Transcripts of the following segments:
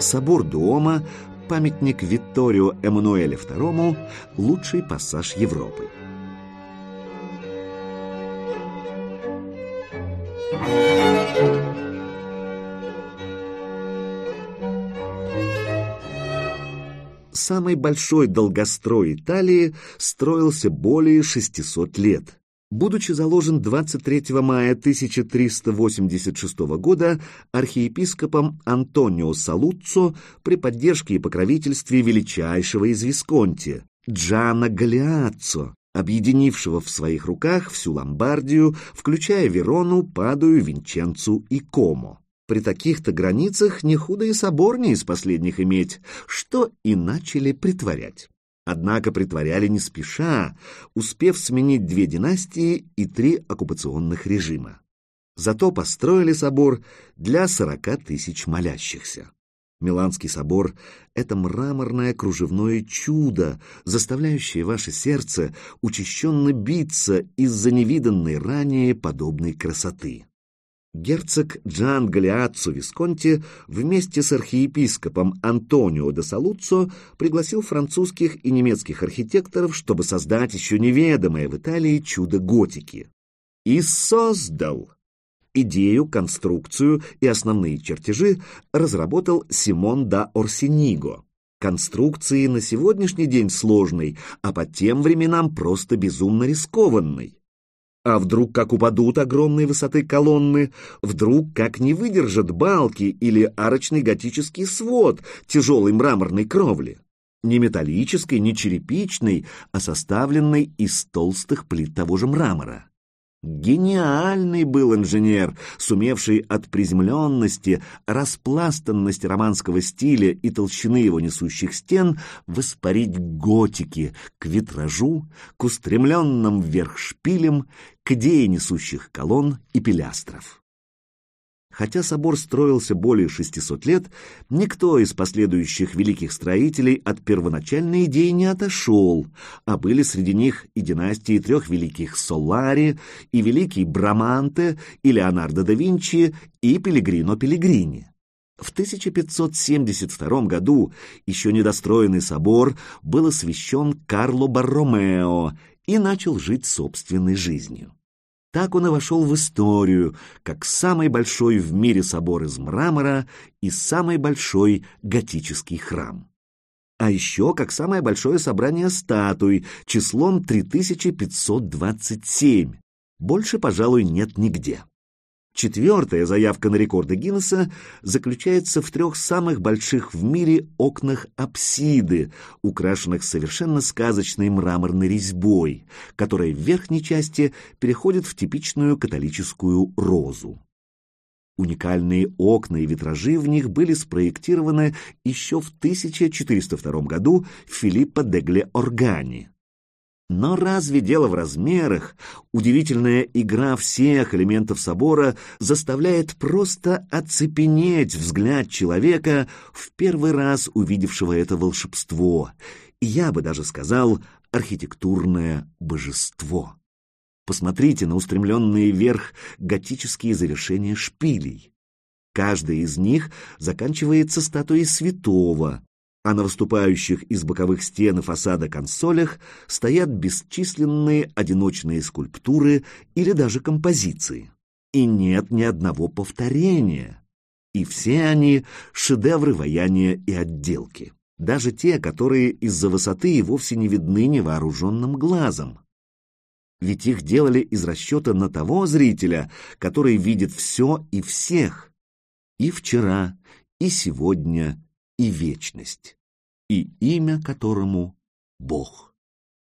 Собор Дуома, памятник Витторио Эммануэле II, лучший пассаж Европы. Самый большой долгострой Италии строился более 600 лет. Будучи заложен 23 мая 1386 года архиепископом Антонио Салуццо при поддержке и покровительстве величайшего из Висконти Джана Галиаццо, объединившего в своих руках всю Ломбардию, включая Верону, Падую, Винченцу и Комо. При таких-то границах не худо и собор не из последних иметь, что и начали притворять. Однако притворяли не спеша, успев сменить две династии и три оккупационных режима. Зато построили собор для сорока тысяч молящихся. Миланский собор — это мраморное кружевное чудо, заставляющее ваше сердце учащенно биться из-за невиданной ранее подобной красоты. Герцог Джан Галиаццо Висконти вместе с архиепископом Антонио де Салуццо пригласил французских и немецких архитекторов, чтобы создать еще неведомое в Италии чудо готики. И создал! Идею, конструкцию и основные чертежи разработал Симон да Орсиниго. Конструкции на сегодняшний день сложной, а по тем временам просто безумно рискованной. А вдруг как упадут огромной высоты колонны, вдруг как не выдержат балки или арочный готический свод тяжелой мраморной кровли? Не металлической, не черепичной, а составленной из толстых плит того же мрамора. Гениальный был инженер, сумевший от приземленности, распластанности романского стиля и толщины его несущих стен воспарить к готике, к витражу, к устремленным вверх шпилям, к идее несущих колонн и пилястров. Хотя собор строился более 600 лет, никто из последующих великих строителей от первоначальной идеи не отошел, а были среди них и династии трех великих Солари, и великий Браманте, и Леонардо да Винчи, и Пелегрино Пелегрини. В 1572 году еще недостроенный собор был освящен Карло Барромео и начал жить собственной жизнью. Так он и вошел в историю, как самый большой в мире собор из мрамора и самый большой готический храм. А еще как самое большое собрание статуй числом 3527. Больше, пожалуй, нет нигде. Четвертая заявка на рекорды Гиннесса заключается в трех самых больших в мире окнах апсиды, украшенных совершенно сказочной мраморной резьбой, которая в верхней части переходит в типичную католическую розу. Уникальные окна и витражи в них были спроектированы еще в 1402 году Филиппо Дегле Органи. Но разве дело в размерах? Удивительная игра всех элементов собора заставляет просто оцепенеть взгляд человека, в первый раз увидевшего это волшебство. И я бы даже сказал, архитектурное божество. Посмотрите на устремленные вверх готические завершения шпилей. Каждый из них заканчивается статуей святого, а на выступающих из боковых стен и фасада консолях стоят бесчисленные одиночные скульптуры или даже композиции. И нет ни одного повторения. И все они — шедевры ваяния и отделки. Даже те, которые из-за высоты и вовсе не видны невооруженным глазом. Ведь их делали из расчета на того зрителя, который видит все и всех. И вчера, и сегодня, и вечность, и имя которому — Бог.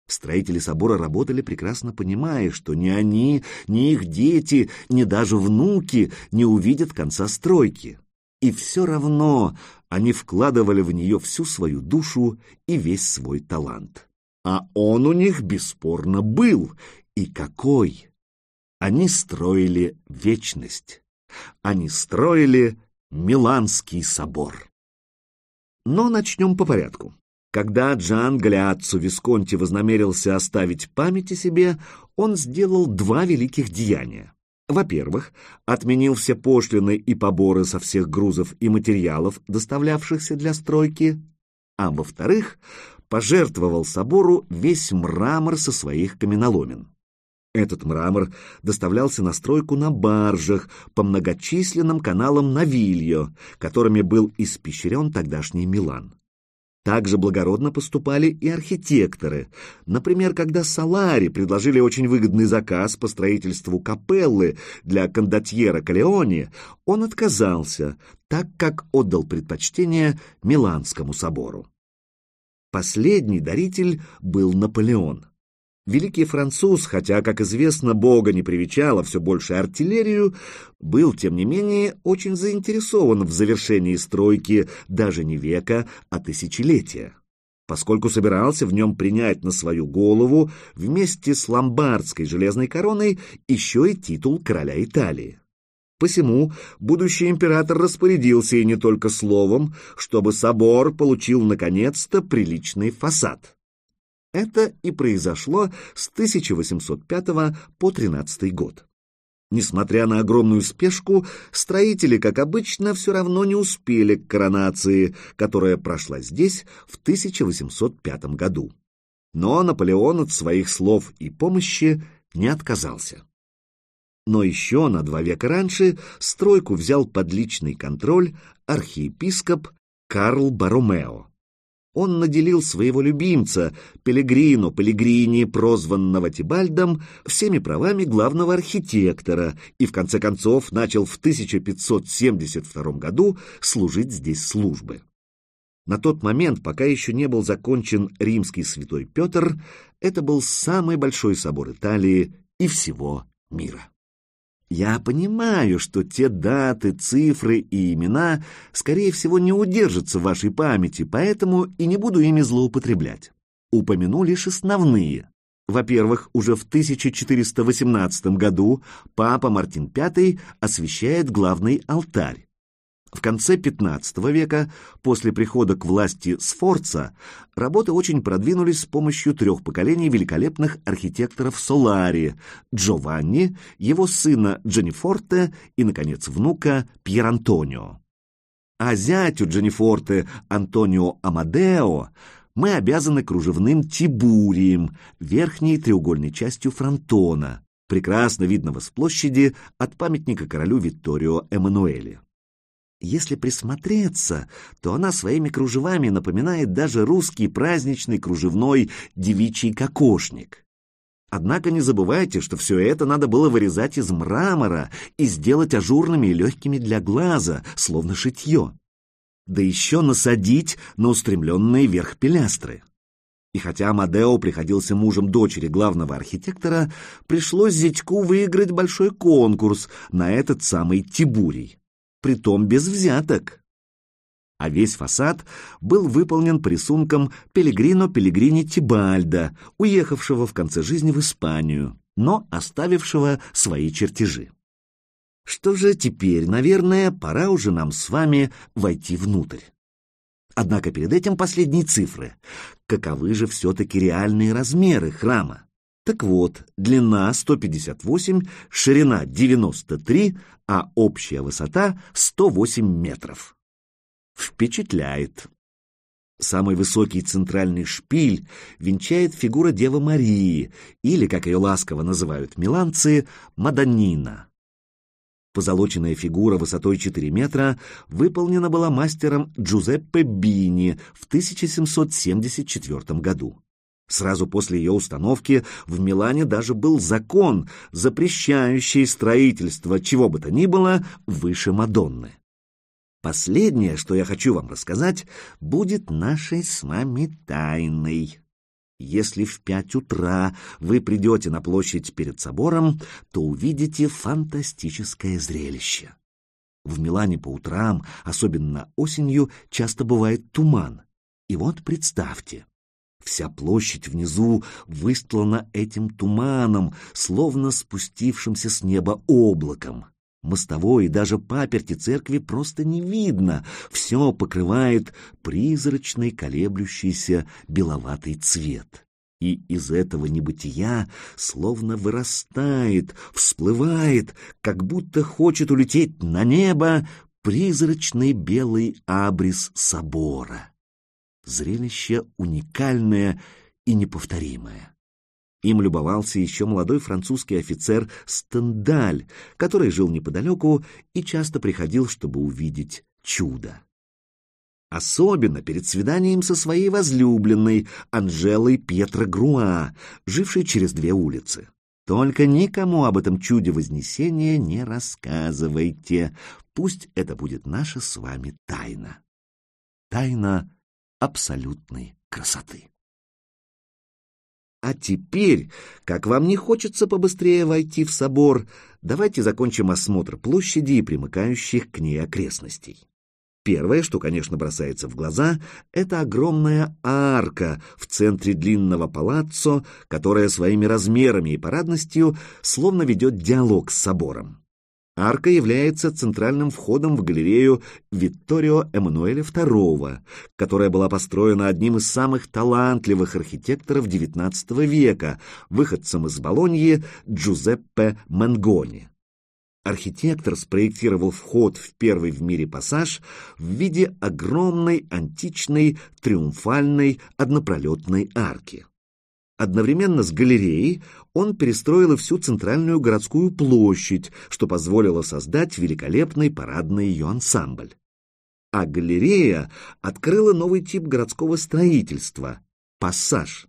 Строители собора работали прекрасно понимая, что ни они, ни их дети, ни даже внуки не увидят конца стройки. И все равно они вкладывали в нее всю свою душу и весь свой талант. А он у них бесспорно был. И какой! Они строили вечность. Они строили Миланский собор. Но начнем по порядку. Когда Джан Галиаццо Висконти вознамерился оставить память о себе, он сделал два великих деяния. Во-первых, отменил все пошлины и поборы со всех грузов и материалов, доставлявшихся для стройки, а во-вторых, пожертвовал собору весь мрамор со своих каменоломен. Этот мрамор доставлялся на стройку на баржах по многочисленным каналам Навильо, которыми был испещрен тогдашний Милан. Также благородно поступали и архитекторы. Например, когда Салари предложили очень выгодный заказ по строительству капеллы для кондотьера Калеони, он отказался, так как отдал предпочтение Миланскому собору. Последний даритель был Наполеон. Великий француз, хотя, как известно, Бога не привечала все больше артиллерию, был, тем не менее, очень заинтересован в завершении стройки даже не века, а тысячелетия, поскольку собирался в нем принять на свою голову вместе с ломбардской железной короной еще и титул короля Италии. Посему будущий император распорядился и не только словом, чтобы собор получил наконец-то приличный фасад. Это и произошло с 1805 по 13 год. Несмотря на огромную спешку, строители, как обычно, все равно не успели к коронации, которая прошла здесь в 1805 году. Но Наполеон от своих слов и помощи не отказался. Но еще на два века раньше стройку взял под личный контроль архиепископ Карл Баромео он наделил своего любимца, Пелегрино Пелегрини, прозванного Тибальдом, всеми правами главного архитектора и, в конце концов, начал в 1572 году служить здесь службы. На тот момент, пока еще не был закончен римский святой Петр, это был самый большой собор Италии и всего мира. Я понимаю, что те даты, цифры и имена, скорее всего, не удержатся в вашей памяти, поэтому и не буду ими злоупотреблять. Упомяну лишь основные. Во-первых, уже в 1418 году папа Мартин V освящает главный алтарь. В конце XV века, после прихода к власти Сфорца, работы очень продвинулись с помощью трех поколений великолепных архитекторов Солари – Джованни, его сына Дженнифорте и, наконец, внука Пьер Антонио. А зятю Дженнифорте Антонио Амадео мы обязаны кружевным тибурием, верхней треугольной частью фронтона, прекрасно видного с площади от памятника королю Витторио Эммануэле. Если присмотреться, то она своими кружевами напоминает даже русский праздничный кружевной девичий кокошник. Однако не забывайте, что все это надо было вырезать из мрамора и сделать ажурными и легкими для глаза, словно шитье. Да еще насадить на устремленные вверх пилястры. И хотя Амадео приходился мужем дочери главного архитектора, пришлось зятьку выиграть большой конкурс на этот самый Тибурий притом без взяток. А весь фасад был выполнен по рисункам Пелегрино Пелегрини Тибальда, уехавшего в конце жизни в Испанию, но оставившего свои чертежи. Что же теперь, наверное, пора уже нам с вами войти внутрь. Однако перед этим последние цифры. Каковы же все-таки реальные размеры храма? Так вот, длина 158, ширина 93, а общая высота 108 метров. Впечатляет. Самый высокий центральный шпиль венчает фигура Девы Марии, или, как ее ласково называют миланцы, Маданина. Позолоченная фигура высотой 4 метра выполнена была мастером Джузеппе Бини в 1774 году. Сразу после ее установки в Милане даже был закон, запрещающий строительство чего бы то ни было выше Мадонны. Последнее, что я хочу вам рассказать, будет нашей с вами тайной. Если в пять утра вы придете на площадь перед собором, то увидите фантастическое зрелище. В Милане по утрам, особенно осенью, часто бывает туман. И вот представьте, Вся площадь внизу выстлана этим туманом, словно спустившимся с неба облаком. Мостовой и даже паперти церкви просто не видно, все покрывает призрачный колеблющийся беловатый цвет. И из этого небытия словно вырастает, всплывает, как будто хочет улететь на небо призрачный белый абрис собора. Зрелище уникальное и неповторимое. Им любовался еще молодой французский офицер Стендаль, который жил неподалеку и часто приходил, чтобы увидеть чудо. Особенно перед свиданием со своей возлюбленной Анжелой Пьетро Груа, жившей через две улицы. Только никому об этом чуде Вознесения не рассказывайте. Пусть это будет наша с вами тайна. Тайна абсолютной красоты. А теперь, как вам не хочется побыстрее войти в собор, давайте закончим осмотр площади и примыкающих к ней окрестностей. Первое, что, конечно, бросается в глаза, это огромная арка в центре длинного палаццо, которая своими размерами и парадностью словно ведет диалог с собором. Арка является центральным входом в галерею Витторио Эммануэля II, которая была построена одним из самых талантливых архитекторов XIX века, выходцем из Болоньи Джузеппе Мангони. Архитектор спроектировал вход в первый в мире пассаж в виде огромной античной триумфальной однопролетной арки. Одновременно с галереей он перестроил всю центральную городскую площадь, что позволило создать великолепный парадный ее ансамбль. А галерея открыла новый тип городского строительства – пассаж.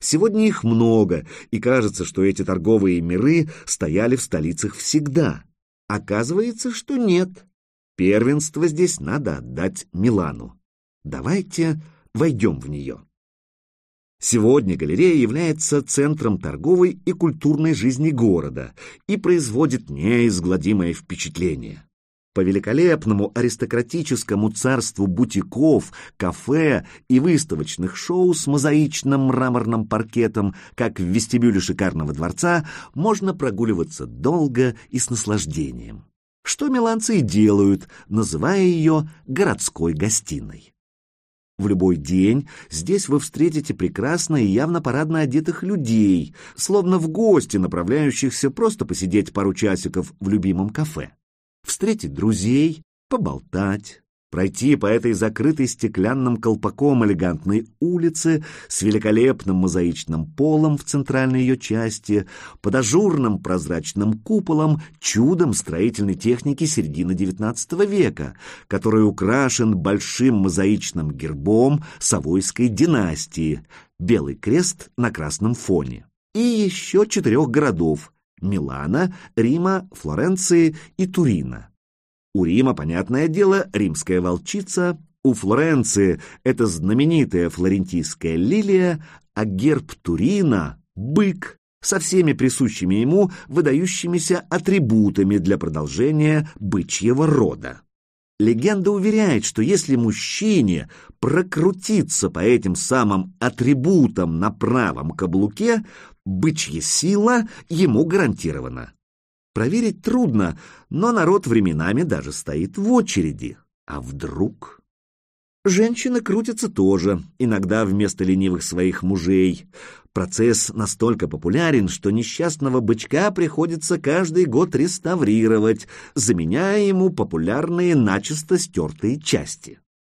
Сегодня их много, и кажется, что эти торговые миры стояли в столицах всегда. Оказывается, что нет. Первенство здесь надо отдать Милану. Давайте войдем в нее. Сегодня галерея является центром торговой и культурной жизни города и производит неизгладимое впечатление. По великолепному аристократическому царству бутиков, кафе и выставочных шоу с мозаичным мраморным паркетом, как в вестибюле шикарного дворца, можно прогуливаться долго и с наслаждением. Что миланцы и делают, называя ее городской гостиной. В любой день здесь вы встретите прекрасно и явно парадно одетых людей, словно в гости, направляющихся просто посидеть пару часиков в любимом кафе. Встретить друзей, поболтать, пройти по этой закрытой стеклянным колпаком элегантной улице с великолепным мозаичным полом в центральной ее части, под ажурным прозрачным куполом, чудом строительной техники середины XIX века, который украшен большим мозаичным гербом Савойской династии, белый крест на красном фоне, и еще четырех городов – Милана, Рима, Флоренции и Турина. У Рима, понятное дело, римская волчица, у Флоренции это знаменитая флорентийская лилия, а герб Турина — бык, со всеми присущими ему выдающимися атрибутами для продолжения бычьего рода. Легенда уверяет, что если мужчине прокрутиться по этим самым атрибутам на правом каблуке, бычья сила ему гарантирована. Проверить трудно, но народ временами даже стоит в очереди. А вдруг... Женщины крутятся тоже, иногда вместо ленивых своих мужей. Процесс настолько популярен, что несчастного бычка приходится каждый год реставрировать, заменяя ему популярные начисто стертые части.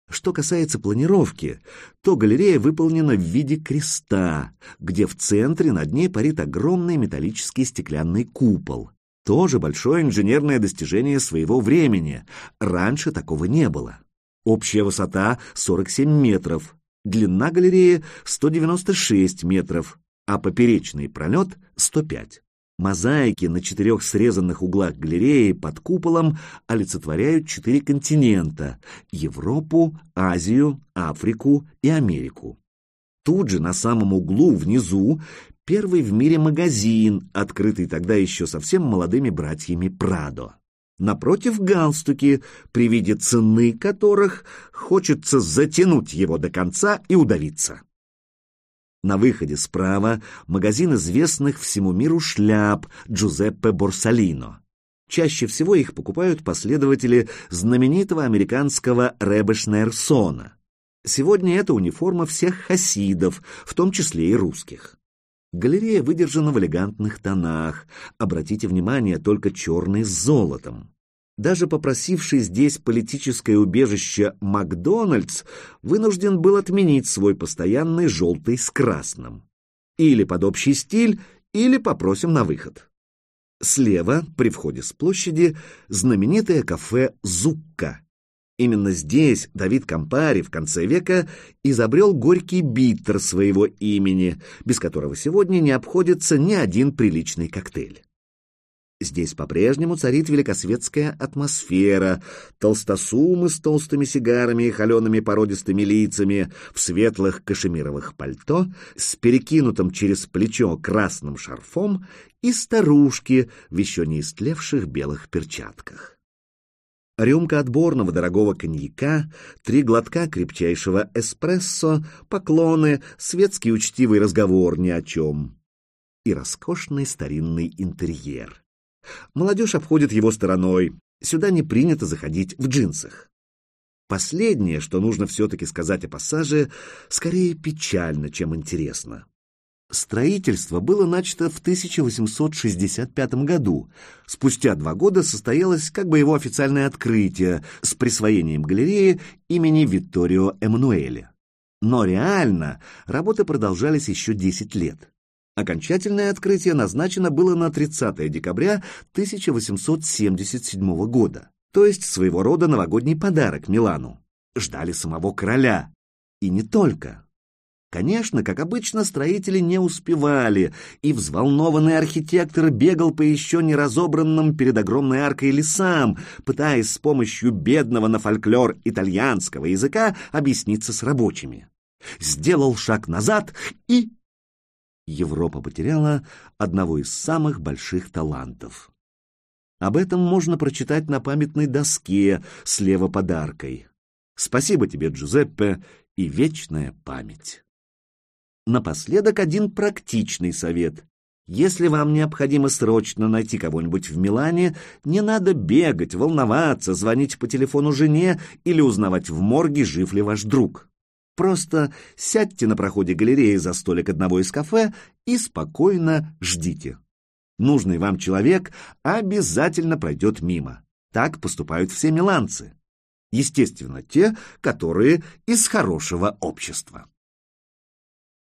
Что касается планировки, то галерея выполнена в виде креста, где в центре над ней парит огромный металлический стеклянный купол. Тоже большое инженерное достижение своего времени. Раньше такого не было. Общая высота 47 метров, длина галереи 196 метров, а поперечный пролет 105. Мозаики на четырех срезанных углах галереи под куполом олицетворяют четыре континента – Европу, Азию, Африку и Америку. Тут же на самом углу внизу первый в мире магазин, открытый тогда еще совсем молодыми братьями Прадо. Напротив галстуки, при виде цены которых хочется затянуть его до конца и удавиться. На выходе справа магазин известных всему миру шляп Джузеппе Борсалино. Чаще всего их покупают последователи знаменитого американского Рэбе Шнейрсона. Сегодня это униформа всех хасидов, в том числе и русских. Галерея выдержана в элегантных тонах. Обратите внимание, только черный с золотом. Даже попросивший здесь политическое убежище Макдональдс вынужден был отменить свой постоянный желтый с красным. Или под общий стиль, или попросим на выход. Слева, при входе с площади, знаменитое кафе «Зукка». Именно здесь Давид Кампари в конце века изобрел горький биттер своего имени, без которого сегодня не обходится ни один приличный коктейль. Здесь по-прежнему царит великосветская атмосфера, толстосумы с толстыми сигарами и холеными породистыми лицами, в светлых кашемировых пальто, с перекинутым через плечо красным шарфом и старушки в еще не истлевших белых перчатках. Рюмка отборного дорогого коньяка, три глотка крепчайшего эспрессо, поклоны, светский учтивый разговор ни о чем. И роскошный старинный интерьер. Молодежь обходит его стороной, сюда не принято заходить в джинсах. Последнее, что нужно все-таки сказать о пассаже, скорее печально, чем интересно. Строительство было начато в 1865 году. Спустя два года состоялось как бы его официальное открытие с присвоением галереи имени Витторио Эммануэля. Но реально работы продолжались еще 10 лет. Окончательное открытие назначено было на 30 декабря 1877 года, то есть своего рода новогодний подарок Милану. Ждали самого короля. И не только. Конечно, как обычно, строители не успевали, и взволнованный архитектор бегал по еще не разобранным перед огромной аркой лесам, пытаясь с помощью бедного на фольклор итальянского языка объясниться с рабочими. Сделал шаг назад и... Европа потеряла одного из самых больших талантов. Об этом можно прочитать на памятной доске слева под аркой. Спасибо тебе, Джузеппе, и вечная память. Напоследок один практичный совет. Если вам необходимо срочно найти кого-нибудь в Милане, не надо бегать, волноваться, звонить по телефону жене или узнавать в морге, жив ли ваш друг. Просто сядьте на проходе галереи за столик одного из кафе и спокойно ждите. Нужный вам человек обязательно пройдет мимо. Так поступают все миланцы. Естественно, те, которые из хорошего общества.